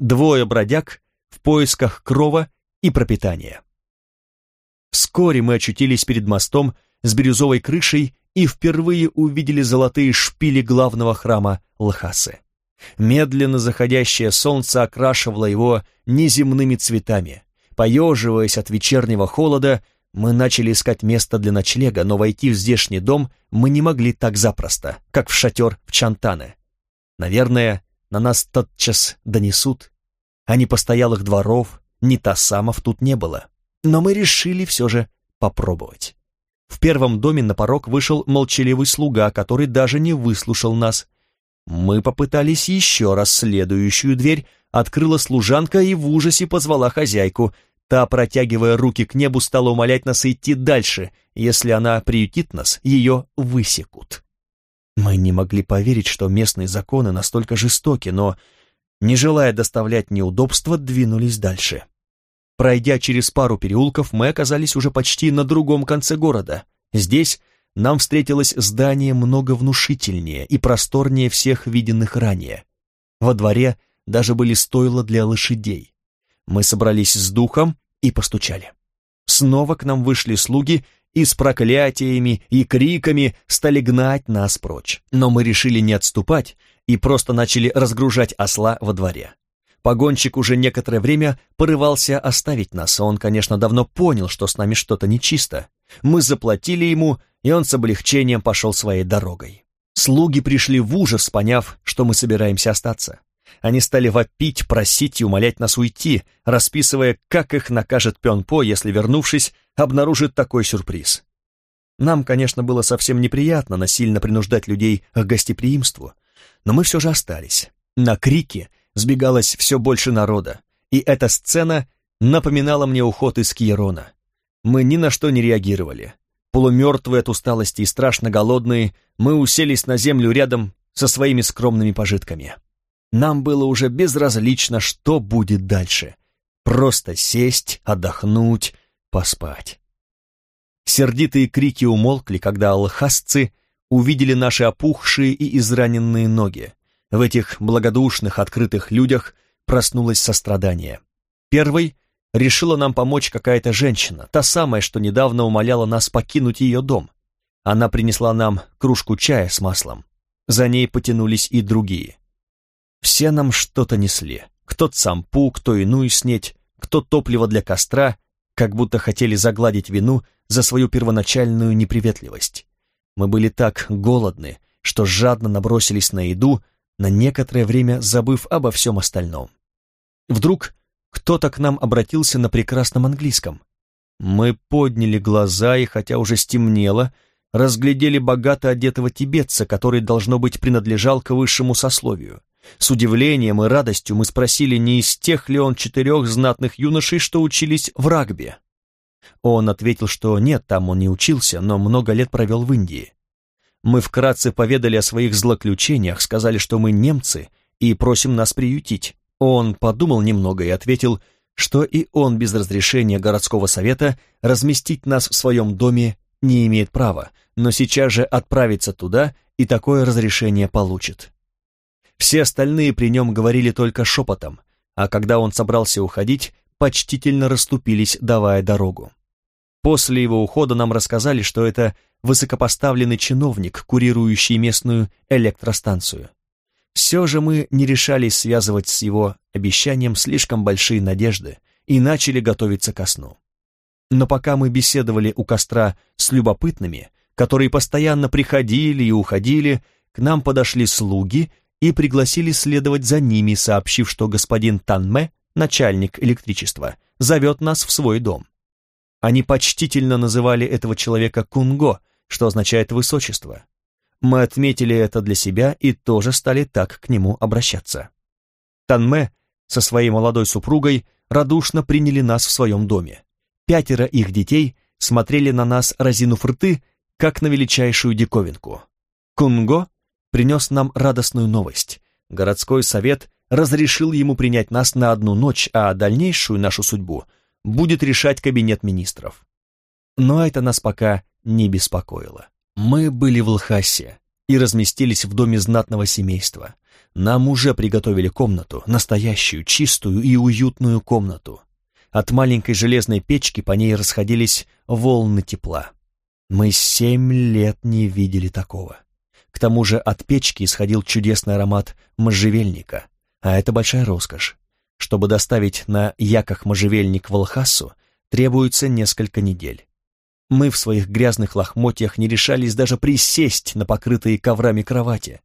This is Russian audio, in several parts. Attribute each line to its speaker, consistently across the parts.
Speaker 1: Двое бродяг в поисках крова и пропитания. Вскоре мы очутились перед мостом с бирюзовой крышей и впервые увидели золотые шпили главного храма Лхасы. Медленно заходящее солнце окрашивало его неземными цветами. Поеживаясь от вечернего холода, мы начали искать место для ночлега, но войти в здешний дом мы не могли так запросто, как в шатер в Чантане. Наверное, на нас тотчас донесут, а ни постоялых дворов, ни тасамов тут не было. Но мы решили все же попробовать. В первом доме на порог вышел молчаливый слуга, который даже не выслушал нас. Мы попытались еще раз следующую дверь, открыла служанка и в ужасе позвала хозяйку. Та, протягивая руки к небу, стала умолять нас идти дальше. Если она приютит нас, ее высекут. Мы не могли поверить, что местные законы настолько жестоки, но, не желая доставлять неудобства, двинулись дальше. Пройдя через пару переулков, мы оказались уже почти на другом конце города. Здесь нам встретилось здание много внушительнее и просторнее всех виденных ранее. Во дворе даже были стойла для лошадей. Мы собрались с духом и постучали. Снова к нам вышли слуги и с проклятиями и криками стали гнать нас прочь. Но мы решили не отступать и просто начали разгружать осла во дворе. Погонщик уже некоторое время порывался оставить нас, он, конечно, давно понял, что с нами что-то нечисто. Мы заплатили ему, и он с облегчением пошел своей дорогой. Слуги пришли в ужас, поняв, что мы собираемся остаться. Они стали вопить, просить и умолять нас уйти, расписывая, как их накажет Пенпо, если, вернувшись, обнаружит такой сюрприз. Нам, конечно, было совсем неприятно насильно принуждать людей к гостеприимству, но мы все же остались. На крики сбегалось все больше народа, и эта сцена напоминала мне уход из Кьерона. Мы ни на что не реагировали. Полумертвые от усталости и страшно голодные, мы уселись на землю рядом со своими скромными пожитками. Нам было уже безразлично, что будет дальше. Просто сесть, отдохнуть, поспать. Сердитые крики умолкли, когда алхасцы увидели наши опухшие и израненные ноги. В этих благодушных, открытых людях проснулось сострадание. Первой решила нам помочь какая-то женщина, та самая, что недавно умоляла нас покинуть ее дом. Она принесла нам кружку чая с маслом. За ней потянулись и другие. Все нам что-то несли. Кто цампу, кто иную снеть, кто топливо для костра, как будто хотели загладить вину за свою первоначальную неприветливость. Мы были так голодны, что жадно набросились на еду, на некоторое время забыв обо всем остальном. Вдруг кто-то к нам обратился на прекрасном английском. Мы подняли глаза и, хотя уже стемнело, разглядели богато одетого тибетца, который, должно быть, принадлежал к высшему сословию. С удивлением и радостью мы спросили, не из тех ли он четырех знатных юношей, что учились в рагби. Он ответил, что нет, там он не учился, но много лет провел в Индии. Мы вкратце поведали о своих злоключениях, сказали, что мы немцы и просим нас приютить. Он подумал немного и ответил, что и он без разрешения городского совета разместить нас в своем доме не имеет права, но сейчас же отправится туда и такое разрешение получит. Все остальные при нем говорили только шепотом, а когда он собрался уходить, почтительно расступились, давая дорогу. После его ухода нам рассказали, что это высокопоставленный чиновник, курирующий местную электростанцию. Все же мы не решались связывать с его обещанием слишком большие надежды и начали готовиться ко сну. Но пока мы беседовали у костра с любопытными, которые постоянно приходили и уходили, к нам подошли слуги и пригласили следовать за ними, сообщив, что господин Танме, начальник электричества, зовет нас в свой дом. Они почтительно называли этого человека Кунго, что означает «высочество». Мы отметили это для себя и тоже стали так к нему обращаться. Танме со своей молодой супругой радушно приняли нас в своем доме. Пятеро их детей смотрели на нас, разинув рты, как на величайшую диковинку. Кунго принес нам радостную новость. Городской совет разрешил ему принять нас на одну ночь, а дальнейшую нашу судьбу будет решать кабинет министров. Но это нас пока не беспокоило. Мы были в Лхасе, и разместились в доме знатного семейства. Нам уже приготовили комнату, настоящую, чистую и уютную комнату. От маленькой железной печки по ней расходились волны тепла. Мы семь лет не видели такого. К тому же от печки исходил чудесный аромат можжевельника, а это большая роскошь. Чтобы доставить на яках можжевельник в Алхасу, требуется несколько недель. Мы в своих грязных лохмотьях не решались даже присесть на покрытые коврами кровати.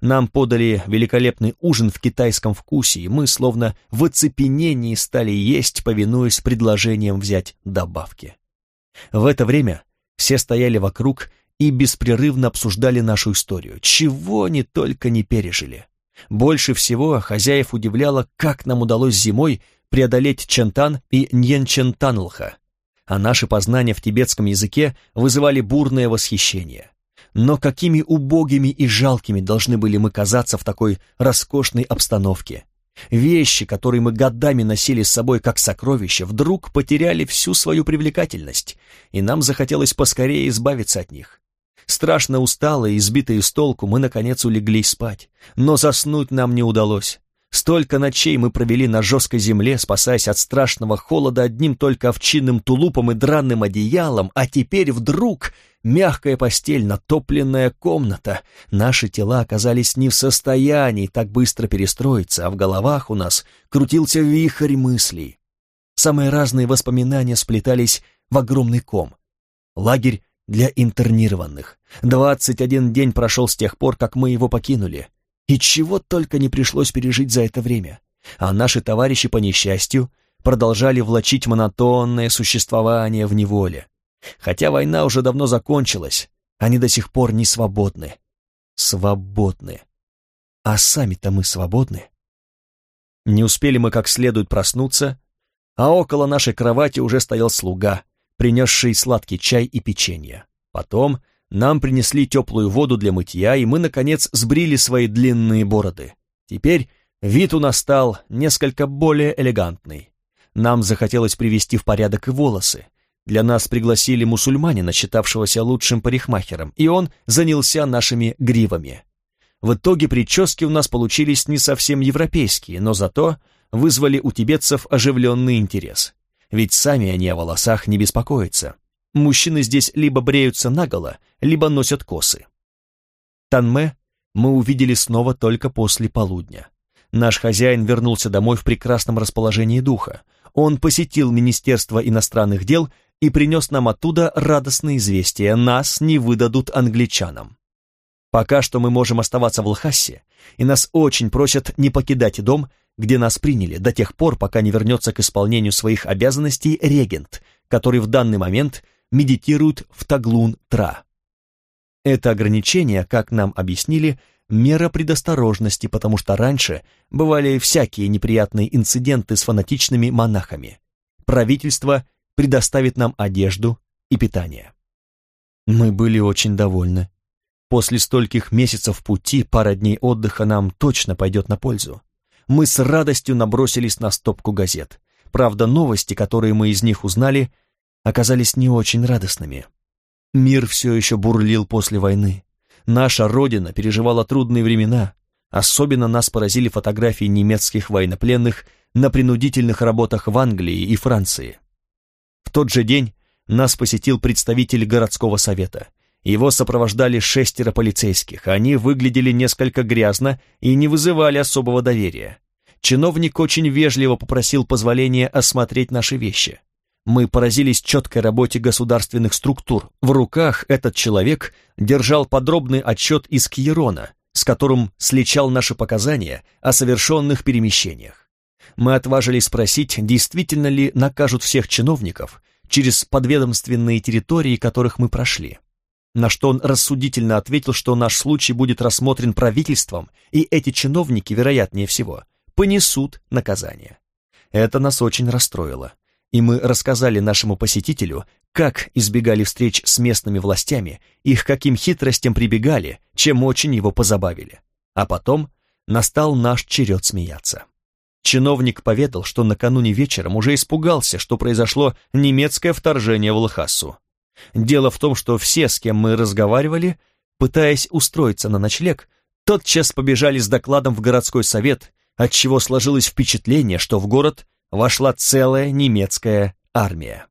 Speaker 1: Нам подали великолепный ужин в китайском вкусе, и мы словно в оцепенении стали есть, повинуясь предложениям взять добавки. В это время все стояли вокруг и беспрерывно обсуждали нашу историю, чего они только не пережили. Больше всего хозяев удивляло, как нам удалось зимой преодолеть Чентан и Ньенчентанлха, а наши познания в тибетском языке вызывали бурное восхищение. Но какими убогими и жалкими должны были мы казаться в такой роскошной обстановке. Вещи, которые мы годами носили с собой как сокровища, вдруг потеряли всю свою привлекательность, и нам захотелось поскорее избавиться от них. Страшно усталые, избитые с толку, мы, наконец, улеглись спать. Но заснуть нам не удалось. Столько ночей мы провели на жесткой земле, спасаясь от страшного холода одним только овчинным тулупом и дранным одеялом, а теперь вдруг мягкая постель, натопленная комната. Наши тела оказались не в состоянии так быстро перестроиться, а в головах у нас крутился вихрь мыслей. Самые разные воспоминания сплетались в огромный ком. Лагерь для интернированных. Двадцать один день прошел с тех пор, как мы его покинули. И чего только не пришлось пережить за это время. А наши товарищи, по несчастью, продолжали влачить монотонное существование в неволе. Хотя война уже давно закончилась, они до сих пор не свободны. Свободны. А сами-то мы свободны. Не успели мы как следует проснуться, а около нашей кровати уже стоял слуга, принесший сладкий чай и печенье. Потом нам принесли теплую воду для мытья, и мы, наконец, сбрили свои длинные бороды. Теперь вид у нас стал несколько более элегантный. Нам захотелось привести в порядок и волосы. Для нас пригласили мусульманина, считавшегося лучшим парикмахером, и он занялся нашими гривами. В итоге прически у нас получились не совсем европейские, но зато вызвали у тибетцев оживленный интерес ведь сами они о волосах не беспокоятся. Мужчины здесь либо бреются наголо, либо носят косы. Танме мы увидели снова только после полудня. Наш хозяин вернулся домой в прекрасном расположении духа. Он посетил Министерство иностранных дел и принес нам оттуда радостное известие, нас не выдадут англичанам. Пока что мы можем оставаться в Лхасе, и нас очень просят не покидать дом, где нас приняли, до тех пор, пока не вернется к исполнению своих обязанностей регент, который в данный момент медитирует в Таглун-Тра. Это ограничение, как нам объяснили, мера предосторожности, потому что раньше бывали всякие неприятные инциденты с фанатичными монахами. Правительство предоставит нам одежду и питание. Мы были очень довольны. После стольких месяцев пути пара дней отдыха нам точно пойдет на пользу мы с радостью набросились на стопку газет. Правда, новости, которые мы из них узнали, оказались не очень радостными. Мир все еще бурлил после войны. Наша родина переживала трудные времена. Особенно нас поразили фотографии немецких военнопленных на принудительных работах в Англии и Франции. В тот же день нас посетил представитель городского совета. Его сопровождали шестеро полицейских, они выглядели несколько грязно и не вызывали особого доверия. Чиновник очень вежливо попросил позволения осмотреть наши вещи. Мы поразились четкой работе государственных структур. В руках этот человек держал подробный отчет из Кьерона, с которым сличал наши показания о совершенных перемещениях. Мы отважились спросить, действительно ли накажут всех чиновников через подведомственные территории, которых мы прошли на что он рассудительно ответил, что наш случай будет рассмотрен правительством, и эти чиновники, вероятнее всего, понесут наказание. Это нас очень расстроило, и мы рассказали нашему посетителю, как избегали встреч с местными властями, их каким хитростям прибегали, чем очень его позабавили. А потом настал наш черед смеяться. Чиновник поведал, что накануне вечером уже испугался, что произошло немецкое вторжение в Лхасу. Дело в том, что все, с кем мы разговаривали, пытаясь устроиться на ночлег, тотчас побежали с докладом в городской совет, отчего сложилось впечатление, что в город вошла целая немецкая армия.